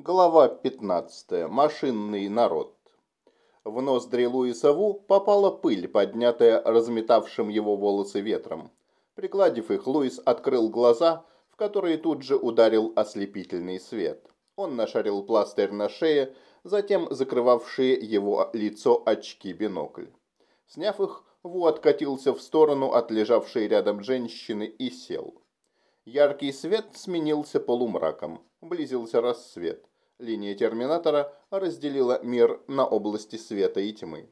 Глава 15. Машинный народ. В ноздри Луиса Ву попала пыль, поднятая разметавшим его волосы ветром. Прикладив их, Луис открыл глаза, в которые тут же ударил ослепительный свет. Он нашарил пластырь на шее, затем закрывавшие его лицо очки-бинокль. Сняв их, Ву откатился в сторону от лежавшей рядом женщины и сел. Яркий свет сменился полумраком. Близился рассвет. Линия терминатора разделила мир на области света и тьмы.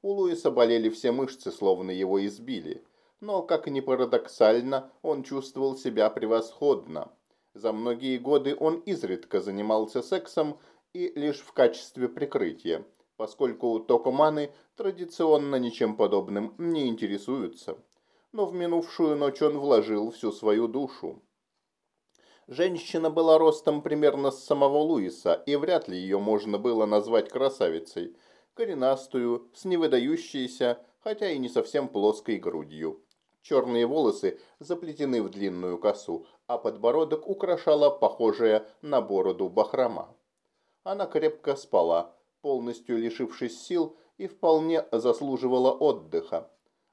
У Луиса болели все мышцы, словно его избили. Но, как ни парадоксально, он чувствовал себя превосходно. За многие годы он изредка занимался сексом и лишь в качестве прикрытия, поскольку токоманы традиционно ничем подобным не интересуются. Но в минувшую ночь он вложил всю свою душу. Женщина была ростом примерно с самого Луиса, и вряд ли ее можно было назвать красавицей. Коренастую, с невыдающейся, хотя и не совсем плоской грудью. Черные волосы заплетены в длинную косу, а подбородок украшала похожая на бороду бахрома. Она крепко спала, полностью лишившись сил, и вполне заслуживала отдыха.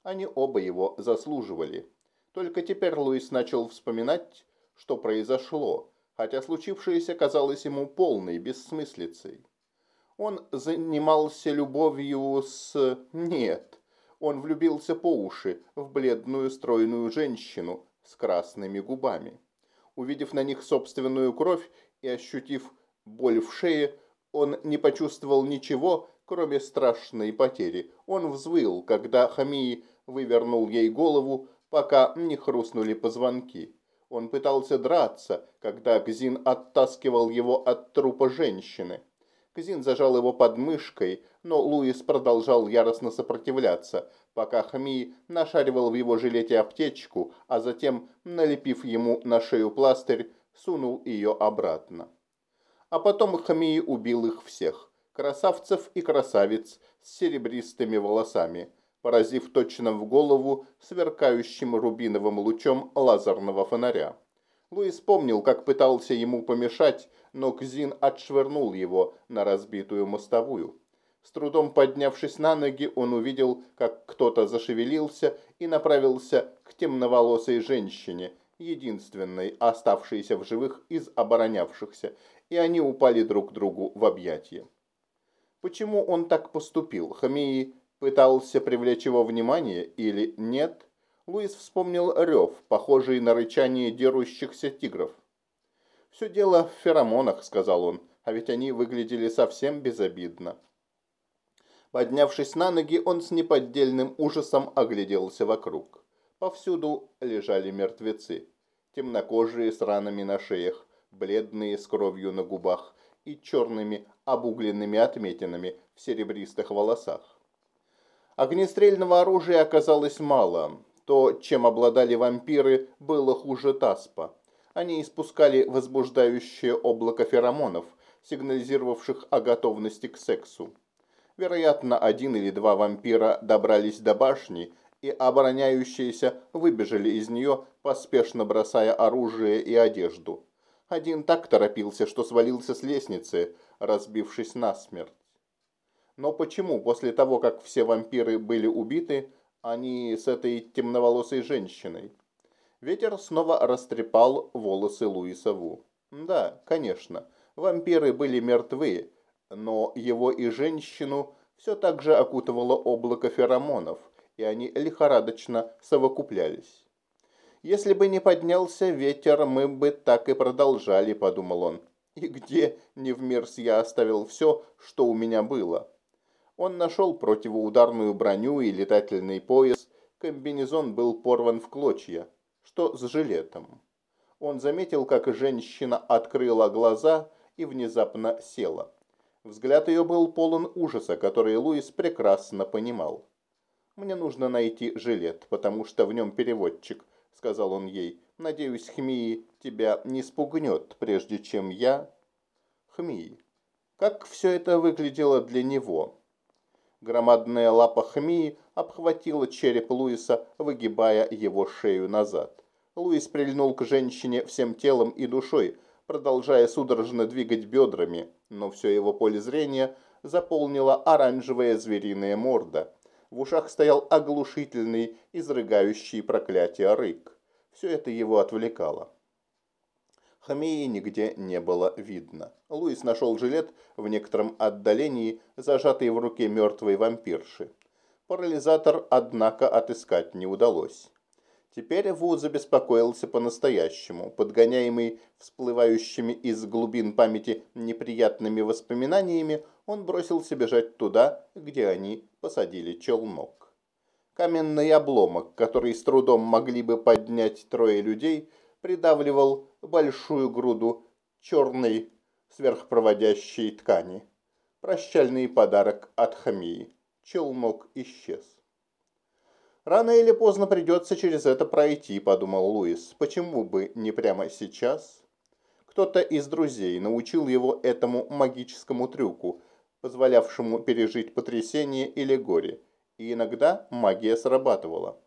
Они оба его заслуживали. Только теперь Луис начал вспоминать, что произошло, хотя случившееся казалось ему полной бессмыслицей. Он занимался любовью с... Нет, он влюбился по уши в бледную стройную женщину с красными губами. Увидев на них собственную кровь и ощутив боль в шее, он не почувствовал ничего, кроме страшной потери. Он взвыл, когда Хамии вывернул ей голову, пока не хрустнули позвонки. Он пытался драться, когда Кзин оттаскивал его от трупа женщины. Кзин зажал его под мышкой, но Луис продолжал яростно сопротивляться, пока Хми нашаривал в его жилете аптечку, а затем, налепив ему на шею пластырь, сунул ее обратно. А потом Хми убил их всех, красавцев и красавиц с серебристыми волосами, поразив точно в голову сверкающим рубиновым лучом лазерного фонаря. Луис помнил, как пытался ему помешать, но Кзин отшвырнул его на разбитую мостовую. С трудом поднявшись на ноги, он увидел, как кто-то зашевелился и направился к темноволосой женщине, единственной оставшейся в живых из оборонявшихся, и они упали друг другу в объятия. Почему он так поступил, Хамии пытался привлечь его внимание или нет, Луис вспомнил рев, похожий на рычание дерущихся тигров. «Все дело в феромонах», — сказал он, — «а ведь они выглядели совсем безобидно». Поднявшись на ноги, он с неподдельным ужасом огляделся вокруг. Повсюду лежали мертвецы, темнокожие с ранами на шеях, бледные с кровью на губах и черными обугленными отметинами в серебристых волосах. Огнестрельного оружия оказалось мало. То, чем обладали вампиры, было хуже таспа. Они испускали возбуждающее облако феромонов, сигнализировавших о готовности к сексу. Вероятно, один или два вампира добрались до башни, и обороняющиеся выбежали из нее, поспешно бросая оружие и одежду. Один так торопился, что свалился с лестницы, разбившись насмерть. Но почему после того, как все вампиры были убиты, они с этой темноволосой женщиной? Ветер снова растрепал волосы Луиса Ву. Да, конечно, вампиры были мертвы, но его и женщину все так же окутывало облако феромонов, и они лихорадочно совокуплялись. «Если бы не поднялся ветер, мы бы так и продолжали», — подумал он. «И где, не в мир я оставил все, что у меня было?» Он нашел противоударную броню и летательный пояс. Комбинезон был порван в клочья. Что с жилетом? Он заметил, как женщина открыла глаза и внезапно села. Взгляд ее был полон ужаса, который Луис прекрасно понимал. «Мне нужно найти жилет, потому что в нем переводчик», — сказал он ей. «Надеюсь, Хмии тебя не спугнет, прежде чем я...» Хмии. Как все это выглядело для него? Громадная лапа Хмии обхватила череп Луиса, выгибая его шею назад. Луис прильнул к женщине всем телом и душой, продолжая судорожно двигать бедрами, но все его поле зрения заполнила оранжевая звериная морда. В ушах стоял оглушительный, изрыгающий проклятие рык. Все это его отвлекало. Хамеи нигде не было видно. Луис нашел жилет в некотором отдалении, зажатый в руке мертвой вампирши. Парализатор, однако, отыскать не удалось. Теперь Ву забеспокоился по-настоящему, подгоняемый всплывающими из глубин памяти неприятными воспоминаниями, он бросился бежать туда, где они посадили челнок. Каменный обломок, который с трудом могли бы поднять трое людей, придавливал большую груду черной сверхпроводящей ткани. Прощальный подарок от Хамии. Челнок исчез. «Рано или поздно придется через это пройти», – подумал Луис. «Почему бы не прямо сейчас?» Кто-то из друзей научил его этому магическому трюку, позволявшему пережить потрясение или горе, и иногда магия срабатывала.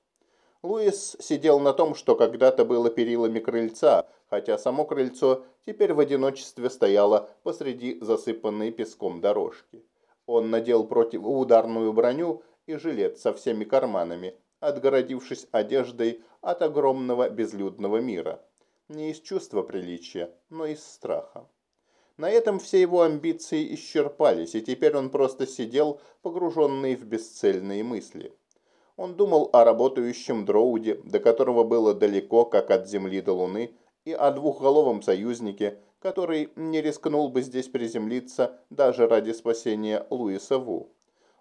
Луис сидел на том, что когда-то было перилами крыльца, хотя само крыльцо теперь в одиночестве стояло посреди засыпанной песком дорожки. Он надел противоударную броню и жилет со всеми карманами, отгородившись одеждой от огромного безлюдного мира. Не из чувства приличия, но из страха. На этом все его амбиции исчерпались, и теперь он просто сидел, погруженный в бесцельные мысли. Он думал о работающем Дроуде, до которого было далеко, как от Земли до Луны, и о двухголовом союзнике, который не рискнул бы здесь приземлиться даже ради спасения Луиса Ву.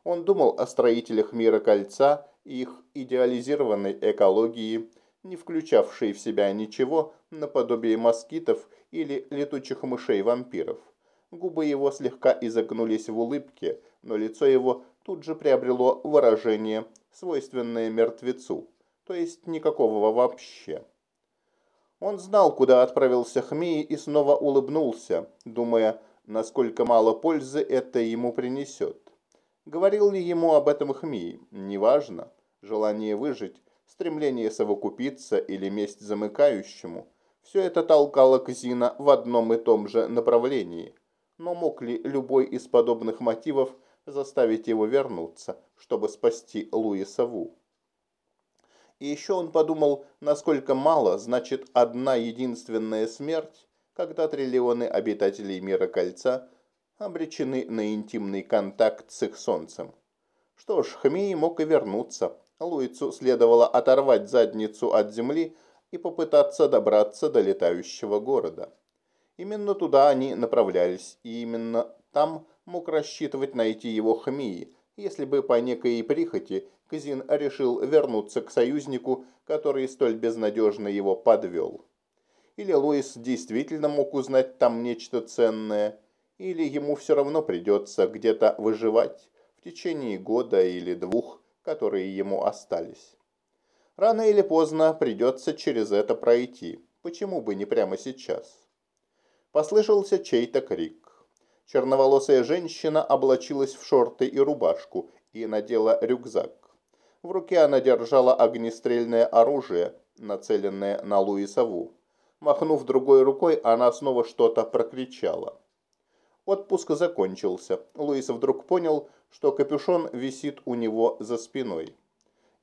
Он думал о строителях мира кольца и их идеализированной экологии, не включавшей в себя ничего наподобие москитов или летучих мышей-вампиров. Губы его слегка изогнулись в улыбке, но лицо его тут же приобрело выражение свойственное мертвецу, то есть никакого вообще. Он знал, куда отправился Хмей и снова улыбнулся, думая, насколько мало пользы это ему принесет. Говорил ли ему об этом Хмей, неважно. Желание выжить, стремление совокупиться или месть замыкающему – все это толкало Кзина в одном и том же направлении. Но мог ли любой из подобных мотивов – заставить его вернуться, чтобы спасти Луиса Ву. И еще он подумал, насколько мало значит одна единственная смерть, когда триллионы обитателей мира кольца обречены на интимный контакт с их солнцем. Что ж, Хмей мог и вернуться. Луицу следовало оторвать задницу от земли и попытаться добраться до летающего города. Именно туда они направлялись, и именно там мог рассчитывать найти его Хмии, если бы по некой прихоти Казин решил вернуться к союзнику, который столь безнадежно его подвел. Или Луис действительно мог узнать там нечто ценное, или ему все равно придется где-то выживать в течение года или двух, которые ему остались. Рано или поздно придется через это пройти, почему бы не прямо сейчас. Послышался чей-то крик. Черноволосая женщина облачилась в шорты и рубашку и надела рюкзак. В руке она держала огнестрельное оружие, нацеленное на Луисову. Махнув другой рукой, она снова что-то прокричала. Отпуск закончился. Луис вдруг понял, что капюшон висит у него за спиной.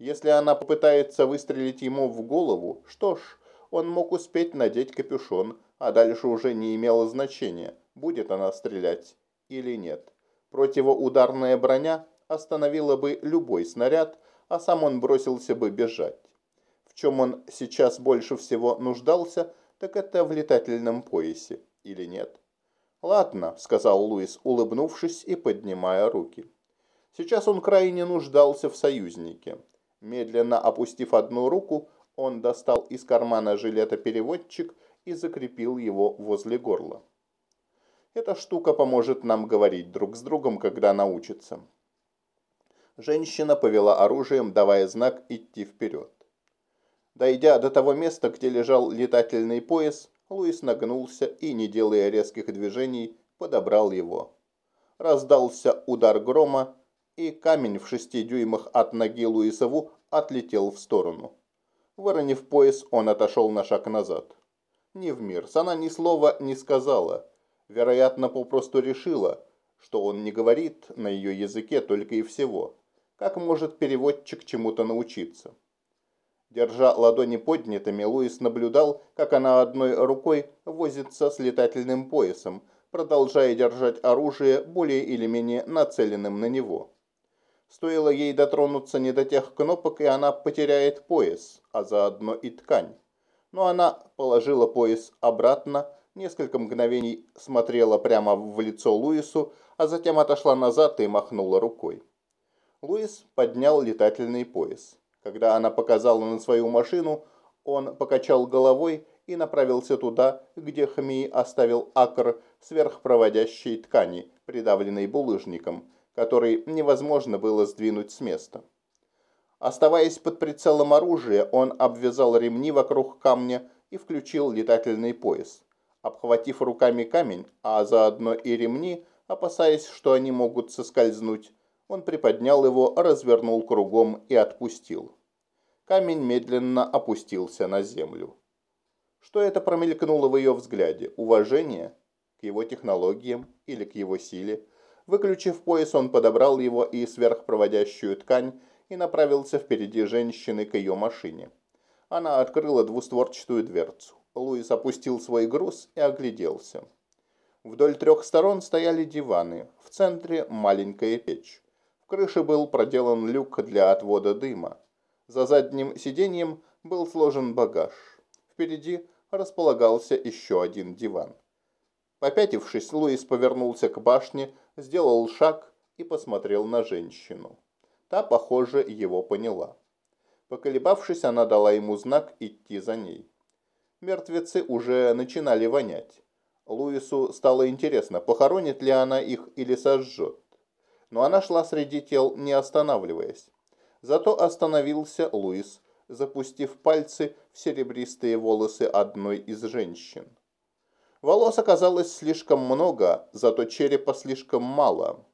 Если она попытается выстрелить ему в голову, что ж, он мог успеть надеть капюшон, а дальше уже не имело значения – будет она стрелять или нет. Противоударная броня остановила бы любой снаряд, а сам он бросился бы бежать. В чем он сейчас больше всего нуждался, так это в летательном поясе, или нет? «Ладно», — сказал Луис, улыбнувшись и поднимая руки. Сейчас он крайне нуждался в союзнике. Медленно опустив одну руку, он достал из кармана жилета переводчик и закрепил его возле горла. Эта штука поможет нам говорить друг с другом, когда научится. Женщина повела оружием, давая знак идти вперед. Дойдя до того места, где лежал летательный пояс, Луис нагнулся и, не делая резких движений, подобрал его. Раздался удар грома, и камень в шести дюймах от ноги Луисову отлетел в сторону. Выронив пояс, он отошел на шаг назад. ни в мир. Она ни слова не сказала. Вероятно, попросту решила, что он не говорит на ее языке только и всего. Как может переводчик чему-то научиться? Держа ладони поднятыми, Луис наблюдал, как она одной рукой возится с летательным поясом, продолжая держать оружие более или менее нацеленным на него. Стоило ей дотронуться не до тех кнопок, и она потеряет пояс, а заодно и ткань. Но она положила пояс обратно, несколько мгновений смотрела прямо в лицо Луису, а затем отошла назад и махнула рукой. Луис поднял летательный пояс. Когда она показала на свою машину, он покачал головой и направился туда, где Хмии оставил акр сверхпроводящей ткани, придавленной булыжником, который невозможно было сдвинуть с места. Оставаясь под прицелом оружия, он обвязал ремни вокруг камня и включил летательный пояс. Обхватив руками камень, а заодно и ремни, опасаясь, что они могут соскользнуть, он приподнял его, развернул кругом и отпустил. Камень медленно опустился на землю. Что это промелькнуло в ее взгляде? Уважение к его технологиям или к его силе? Выключив пояс, он подобрал его и сверхпроводящую ткань и направился впереди женщины к ее машине. Она открыла двустворчатую дверцу. Луис опустил свой груз и огляделся. Вдоль трех сторон стояли диваны, в центре маленькая печь. В крыше был проделан люк для отвода дыма. За задним сиденьем был сложен багаж. Впереди располагался еще один диван. Попятившись, Луис повернулся к башне, сделал шаг и посмотрел на женщину. Та, похоже, его поняла. Поколебавшись, она дала ему знак идти за ней. Мертвецы уже начинали вонять. Луису стало интересно, похоронит ли она их или сожжет. Но она шла среди тел, не останавливаясь. Зато остановился Луис, запустив пальцы в серебристые волосы одной из женщин. Волос оказалось слишком много, зато черепа слишком мало.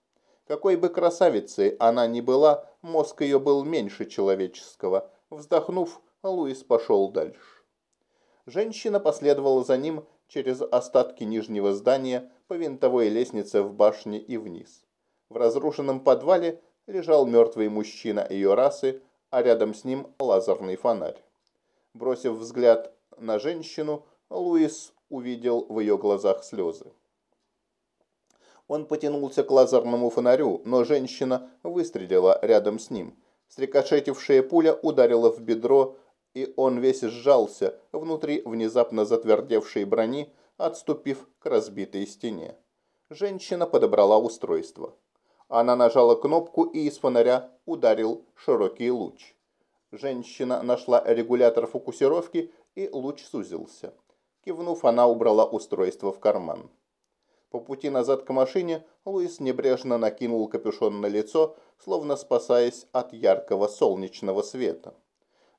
Какой бы красавицей она ни была, мозг ее был меньше человеческого. Вздохнув, Луис пошел дальше. Женщина последовала за ним через остатки нижнего здания по винтовой лестнице в башне и вниз. В разрушенном подвале лежал мертвый мужчина ее расы, а рядом с ним лазерный фонарь. Бросив взгляд на женщину, Луис увидел в ее глазах слезы. Он потянулся к лазерному фонарю, но женщина выстрелила рядом с ним. Срикошетившая пуля ударила в бедро, и он весь сжался внутри внезапно затвердевшей брони, отступив к разбитой стене. Женщина подобрала устройство. Она нажала кнопку, и из фонаря ударил широкий луч. Женщина нашла регулятор фокусировки, и луч сузился. Кивнув, она убрала устройство в карман. По пути назад к машине Луис небрежно накинул капюшон на лицо, словно спасаясь от яркого солнечного света.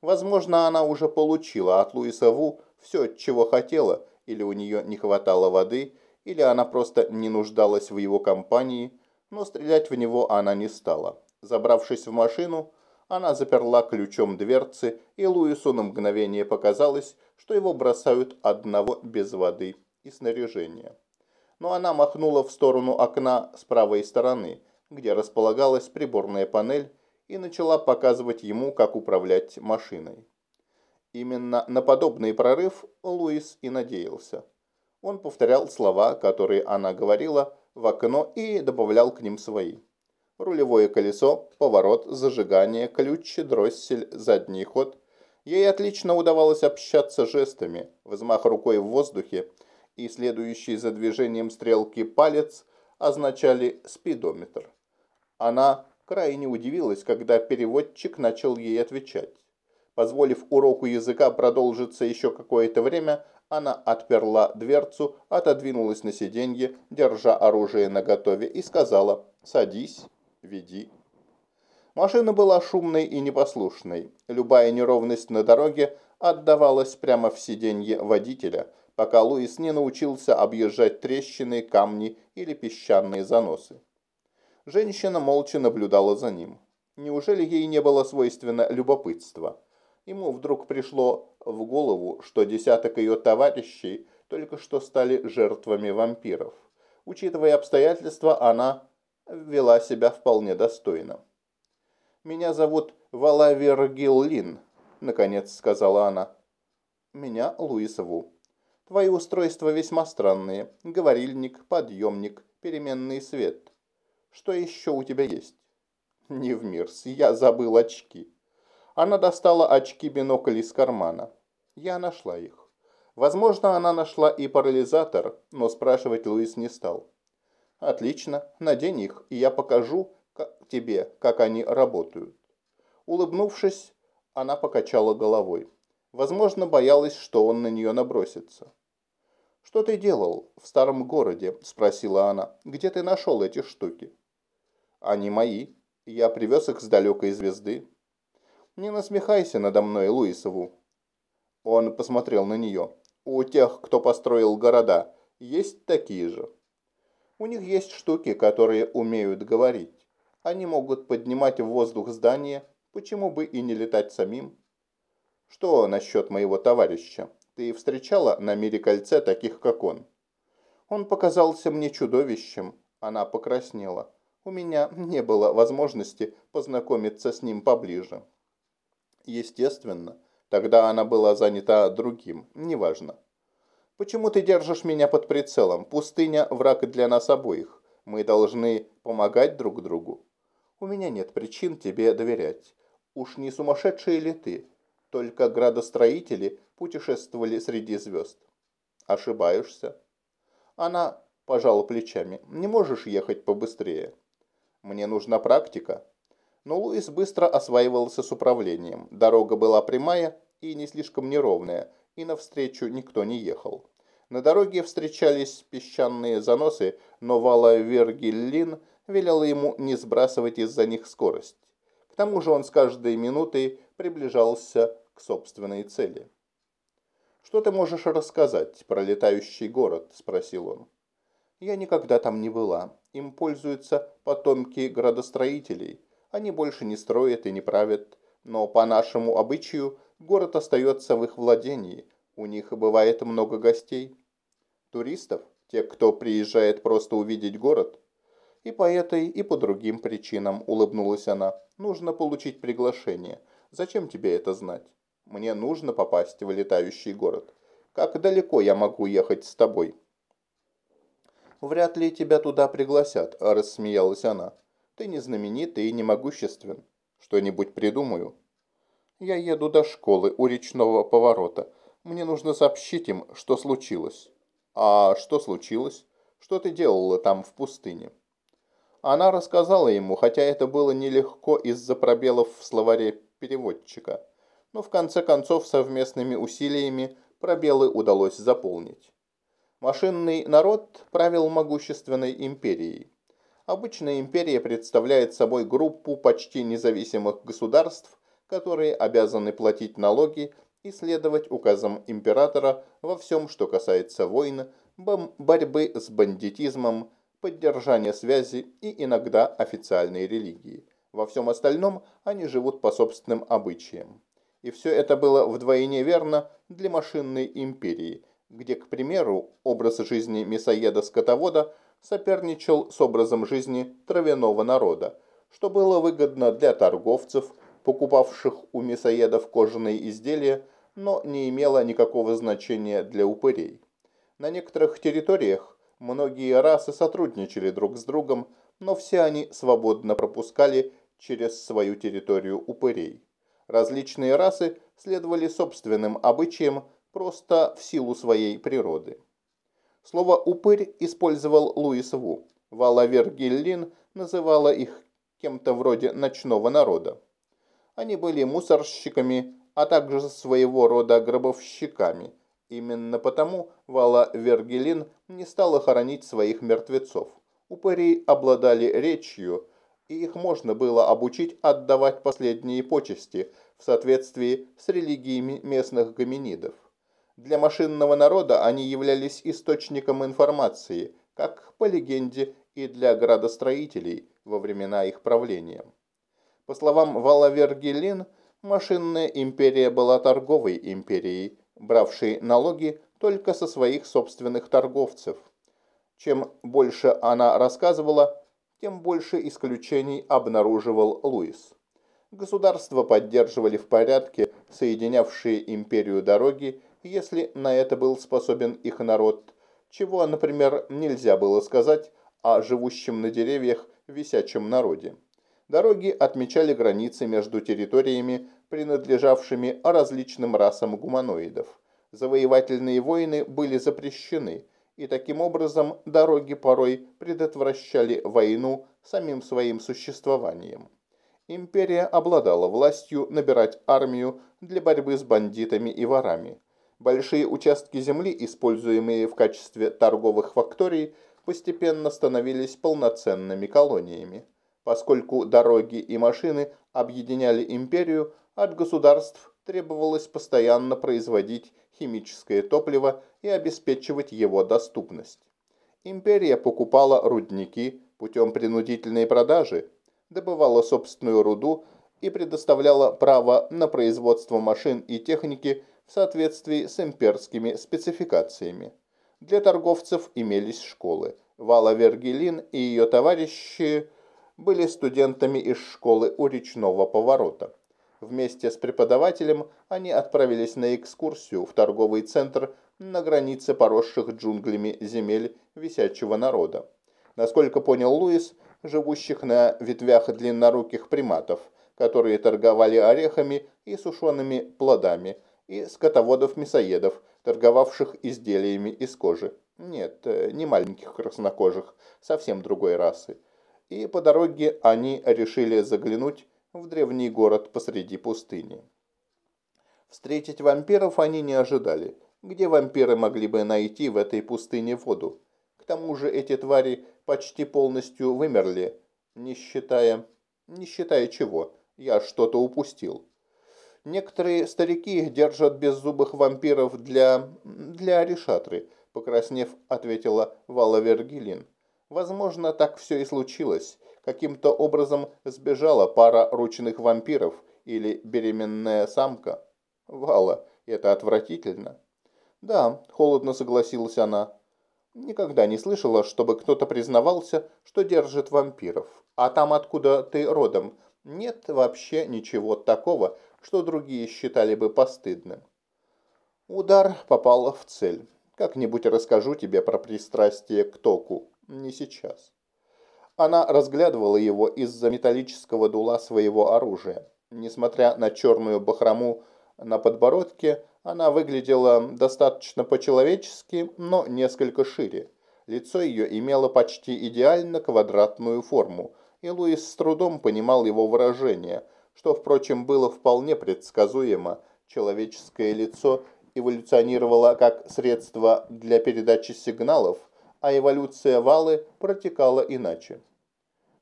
Возможно, она уже получила от Луиса Ву все, чего хотела, или у нее не хватало воды, или она просто не нуждалась в его компании – но стрелять в него она не стала. Забравшись в машину, она заперла ключом дверцы, и Луису на мгновение показалось, что его бросают одного без воды и снаряжения. Но она махнула в сторону окна с правой стороны, где располагалась приборная панель, и начала показывать ему, как управлять машиной. Именно на подобный прорыв Луис и надеялся. Он повторял слова, которые она говорила, в окно и добавлял к ним свои. Рулевое колесо, поворот, зажигание, ключ, дроссель, задний ход. Ей отлично удавалось общаться жестами, взмах рукой в воздухе и следующий за движением стрелки палец означали спидометр. Она крайне удивилась, когда переводчик начал ей отвечать. Позволив уроку языка продолжиться еще какое-то время, она отперла дверцу, отодвинулась на сиденье, держа оружие наготове, и сказала «Садись, веди». Машина была шумной и непослушной. Любая неровность на дороге отдавалась прямо в сиденье водителя, пока Луис не научился объезжать трещины, камни или песчаные заносы. Женщина молча наблюдала за ним. Неужели ей не было свойственно любопытство? Ему вдруг пришло в голову, что десяток ее товарищей только что стали жертвами вампиров. Учитывая обстоятельства, она вела себя вполне достойно. «Меня зовут Валавер Гиллин», — наконец сказала она. «Меня Луис Ву. Твои устройства весьма странные. Говорильник, подъемник, переменный свет. Что еще у тебя есть?» «Не в мирс, я забыл очки». Она достала очки-бинокль из кармана. Я нашла их. Возможно, она нашла и парализатор, но спрашивать Луис не стал. «Отлично, надень их, и я покажу тебе, как они работают». Улыбнувшись, она покачала головой. Возможно, боялась, что он на нее набросится. «Что ты делал в старом городе?» – спросила она. «Где ты нашел эти штуки?» «Они мои. Я привез их с далекой звезды». «Не насмехайся надо мной, Луисову». Он посмотрел на нее. «У тех, кто построил города, есть такие же?» «У них есть штуки, которые умеют говорить. Они могут поднимать в воздух здания, почему бы и не летать самим?» «Что насчет моего товарища? Ты встречала на мире кольце таких, как он?» «Он показался мне чудовищем». Она покраснела. «У меня не было возможности познакомиться с ним поближе». Естественно, тогда она была занята другим, неважно. «Почему ты держишь меня под прицелом? Пустыня – враг для нас обоих. Мы должны помогать друг другу. У меня нет причин тебе доверять. Уж не сумасшедший ли ты? Только градостроители путешествовали среди звезд. Ошибаешься. Она пожала плечами. Не можешь ехать побыстрее. Мне нужна практика. Но Луис быстро осваивался с управлением. Дорога была прямая и не слишком неровная, и навстречу никто не ехал. На дороге встречались песчаные заносы, но Вала Вергиллин велела ему не сбрасывать из-за них скорость. К тому же он с каждой минутой приближался к собственной цели. «Что ты можешь рассказать про летающий город?» – спросил он. «Я никогда там не была. Им пользуются потомки градостроителей – они больше не строят и не правят, но по нашему обычаю город остается в их владении. У них бывает много гостей. Туристов, тех, кто приезжает просто увидеть город. И по этой, и по другим причинам улыбнулась она. Нужно получить приглашение. Зачем тебе это знать? Мне нужно попасть в летающий город. Как далеко я могу ехать с тобой? Вряд ли тебя туда пригласят, рассмеялась она. Ты не знаменитый и не могуществен. Что-нибудь придумаю. Я еду до школы у речного поворота. Мне нужно сообщить им, что случилось. А что случилось? Что ты делала там в пустыне? Она рассказала ему, хотя это было нелегко из-за пробелов в словаре переводчика. Но в конце концов совместными усилиями пробелы удалось заполнить. Машинный народ правил могущественной империей. Обычно империя представляет собой группу почти независимых государств, которые обязаны платить налоги и следовать указам императора во всем, что касается войн, борьбы с бандитизмом, поддержания связи и иногда официальной религии. Во всем остальном они живут по собственным обычаям. И все это было вдвойне верно для машинной империи, где, к примеру, образ жизни мясоеда-скотовода – соперничал с образом жизни травяного народа, что было выгодно для торговцев, покупавших у мясоедов кожаные изделия, но не имело никакого значения для упырей. На некоторых территориях многие расы сотрудничали друг с другом, но все они свободно пропускали через свою территорию упырей. Различные расы следовали собственным обычаям просто в силу своей природы. Слово «упырь» использовал Луис Ву. Валавер Гиллин называла их кем-то вроде ночного народа. Они были мусорщиками, а также своего рода гробовщиками. Именно потому Вала Вергелин не стала хоронить своих мертвецов. Упыри обладали речью, и их можно было обучить отдавать последние почести в соответствии с религиями местных гоминидов. Для машинного народа они являлись источником информации, как по легенде и для градостроителей во времена их правления. По словам Валавер Гелин, Машинная империя была торговой империей, бравшей налоги только со своих собственных торговцев. Чем больше она рассказывала, тем больше исключений обнаруживал Луис. Государства поддерживали в порядке соединявшие империю дороги, если на это был способен их народ, чего, например, нельзя было сказать о живущем на деревьях висячем народе. Дороги отмечали границы между территориями, принадлежавшими различным расам гуманоидов. Завоевательные войны были запрещены, и таким образом дороги порой предотвращали войну самим своим существованием. Империя обладала властью набирать армию для борьбы с бандитами и ворами. Большие участки земли, используемые в качестве торговых факторий, постепенно становились полноценными колониями. Поскольку дороги и машины объединяли империю, от государств требовалось постоянно производить химическое топливо и обеспечивать его доступность. Империя покупала рудники путем принудительной продажи, добывала собственную руду и предоставляла право на производство машин и техники в соответствии с имперскими спецификациями. Для торговцев имелись школы. Вала Вергелин и ее товарищи были студентами из школы у речного поворота. Вместе с преподавателем они отправились на экскурсию в торговый центр на границе поросших джунглями земель висячего народа. Насколько понял Луис, живущих на ветвях длинноруких приматов, которые торговали орехами и сушеными плодами, и скотоводов-мясоедов, торговавших изделиями из кожи. Нет, э, не маленьких краснокожих, совсем другой расы. И по дороге они решили заглянуть в древний город посреди пустыни. Встретить вампиров они не ожидали. Где вампиры могли бы найти в этой пустыне воду? К тому же эти твари почти полностью вымерли, не считая... Не считая чего, я что-то упустил. Некоторые старики держат беззубых вампиров для... для решатры, покраснев, ответила Вала Вергилин. Возможно, так все и случилось. Каким-то образом сбежала пара ручных вампиров или беременная самка. Вала, это отвратительно. Да, холодно согласилась она. Никогда не слышала, чтобы кто-то признавался, что держит вампиров. А там, откуда ты родом, нет вообще ничего такого, что другие считали бы постыдным. Удар попал в цель. Как-нибудь расскажу тебе про пристрастие к току. Не сейчас. Она разглядывала его из-за металлического дула своего оружия. Несмотря на черную бахрому на подбородке, она выглядела достаточно по-человечески, но несколько шире. Лицо ее имело почти идеально квадратную форму, и Луис с трудом понимал его выражение, что, впрочем, было вполне предсказуемо. Человеческое лицо эволюционировало как средство для передачи сигналов, а эволюция валы протекала иначе.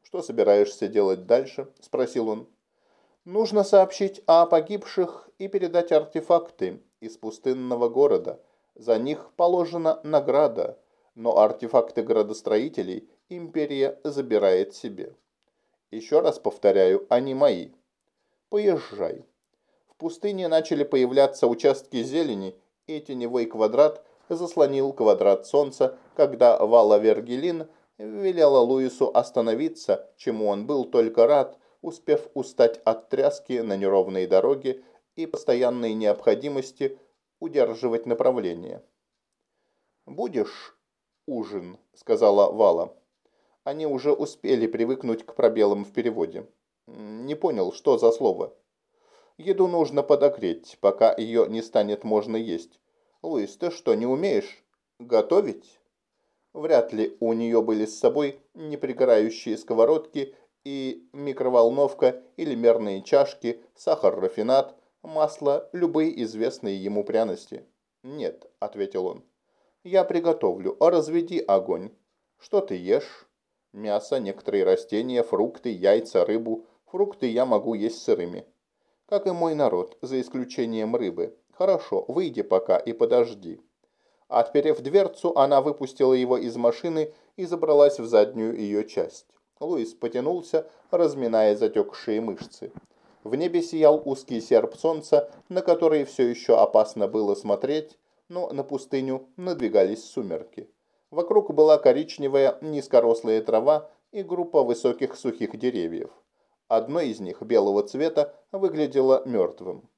«Что собираешься делать дальше?» – спросил он. «Нужно сообщить о погибших и передать артефакты из пустынного города. За них положена награда, но артефакты градостроителей империя забирает себе. Еще раз повторяю, они мои. Поезжай. В пустыне начали появляться участки зелени, и теневой квадрат заслонил квадрат солнца, когда Вала Вергелин велела Луису остановиться, чему он был только рад, успев устать от тряски на неровной дороге и постоянной необходимости удерживать направление. «Будешь ужин», — сказала Вала. Они уже успели привыкнуть к пробелам в переводе. Не понял, что за слово. Еду нужно подогреть, пока ее не станет можно есть. Луис, ты что, не умеешь готовить? Вряд ли у нее были с собой непригорающие сковородки и микроволновка или мерные чашки, сахар-рафинат, масло, любые известные ему пряности. «Нет», — ответил он. «Я приготовлю, а разведи огонь. Что ты ешь?» «Мясо, некоторые растения, фрукты, яйца, рыбу. Фрукты я могу есть сырыми. Как и мой народ, за исключением рыбы. Хорошо, выйди пока и подожди». Отперев дверцу, она выпустила его из машины и забралась в заднюю ее часть. Луис потянулся, разминая затекшие мышцы. В небе сиял узкий серп солнца, на который все еще опасно было смотреть, но на пустыню надвигались сумерки. Вокруг была коричневая низкорослая трава и группа высоких сухих деревьев. Одно из них, белого цвета, выглядело мертвым.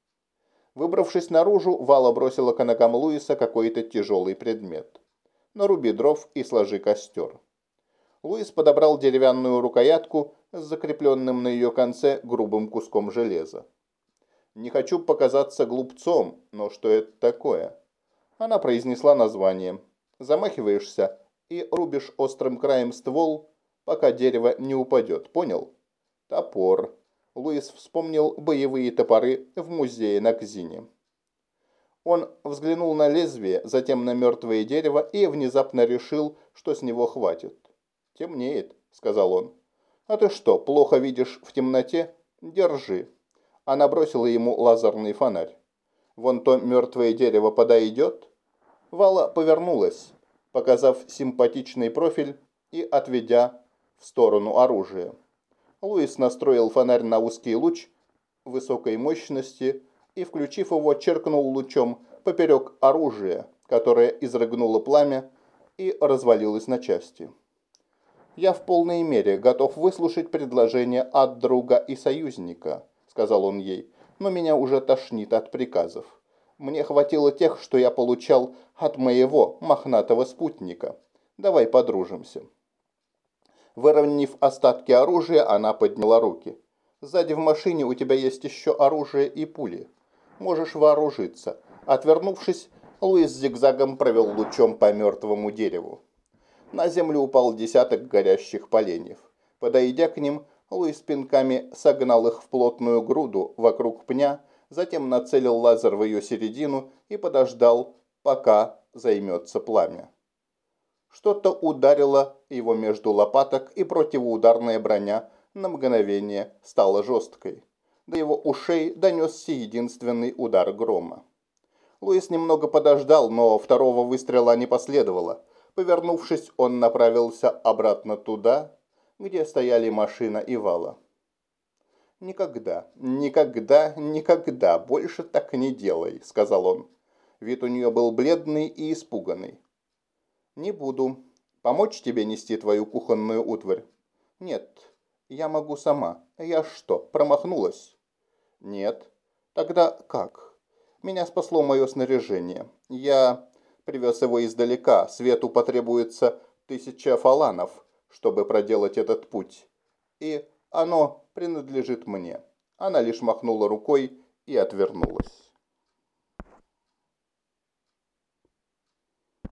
Выбравшись наружу, Вала бросила к ногам Луиса какой-то тяжелый предмет. Наруби дров и сложи костер. Луис подобрал деревянную рукоятку с закрепленным на ее конце грубым куском железа. «Не хочу показаться глупцом, но что это такое?» Она произнесла название. «Замахиваешься и рубишь острым краем ствол, пока дерево не упадет, понял?» «Топор». Луис вспомнил боевые топоры в музее на Кзине. Он взглянул на лезвие, затем на мертвое дерево и внезапно решил, что с него хватит. «Темнеет», — сказал он. «А ты что, плохо видишь в темноте? Держи». Она бросила ему лазерный фонарь. «Вон то мертвое дерево подойдет?» Вала повернулась, показав симпатичный профиль и отведя в сторону оружия. Луис настроил фонарь на узкий луч высокой мощности и, включив его, черкнул лучом поперек оружия, которое изрыгнуло пламя и развалилось на части. «Я в полной мере готов выслушать предложение от друга и союзника», — сказал он ей, «но меня уже тошнит от приказов. Мне хватило тех, что я получал от моего мохнатого спутника. Давай подружимся». Выровняв остатки оружия, она подняла руки. «Сзади в машине у тебя есть еще оружие и пули. Можешь вооружиться». Отвернувшись, Луис зигзагом провел лучом по мертвому дереву. На землю упал десяток горящих поленьев. Подойдя к ним, Луис пинками согнал их в плотную груду вокруг пня, затем нацелил лазер в ее середину и подождал, пока займется пламя. Что-то ударило его между лопаток, и противоударная броня на мгновение стала жесткой. До его ушей донесся единственный удар грома. Луис немного подождал, но второго выстрела не последовало – Повернувшись, он направился обратно туда, где стояли машина и вала. «Никогда, никогда, никогда больше так не делай», — сказал он. Вид у нее был бледный и испуганный. «Не буду. Помочь тебе нести твою кухонную утварь?» «Нет, я могу сама. Я что, промахнулась?» «Нет. Тогда как?» «Меня спасло мое снаряжение. Я привез его издалека. Свету потребуется тысяча фаланов, чтобы проделать этот путь. И оно принадлежит мне. Она лишь махнула рукой и отвернулась.